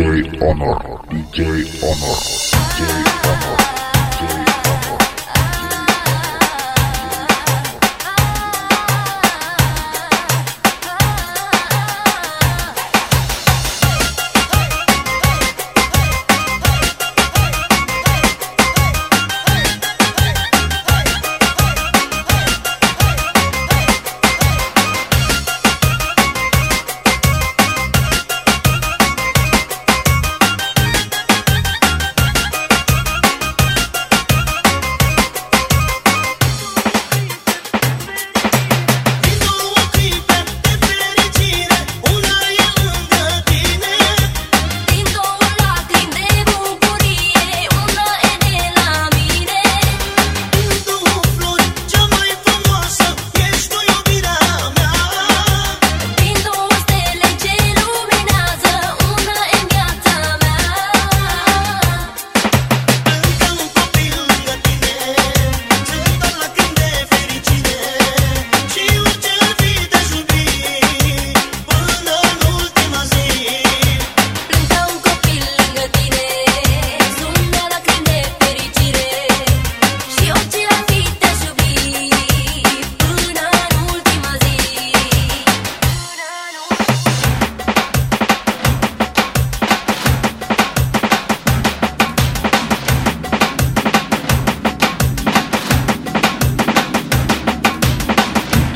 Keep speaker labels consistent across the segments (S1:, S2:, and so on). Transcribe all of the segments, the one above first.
S1: DJ Honor, DJ Honor, DJ Honor.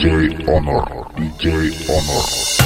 S1: DJ Honor. DJ Honor.